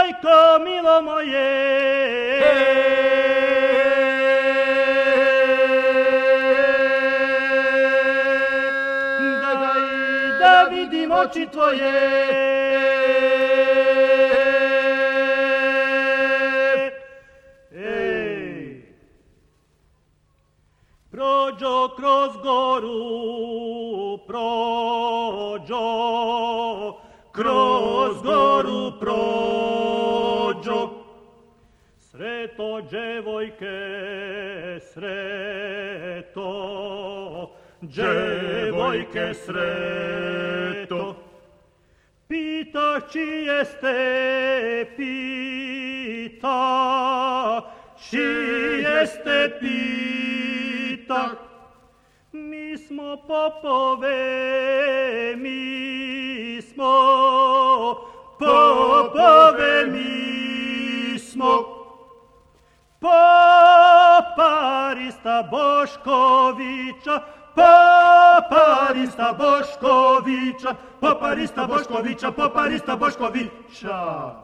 majko milo moje. Da ga i da vidim oči tvoje. Prođo kroz goru, prođo, kroz goru prođo. Sreto dževojke, sreto, dževojke sreto. Pita čije ste, pita, čije ste, pita. Mi smo popove, mi smo popove, mi Paparista Boškovića, Paparista Boškovića, Paparista Boškovića, Paparista Boškovića.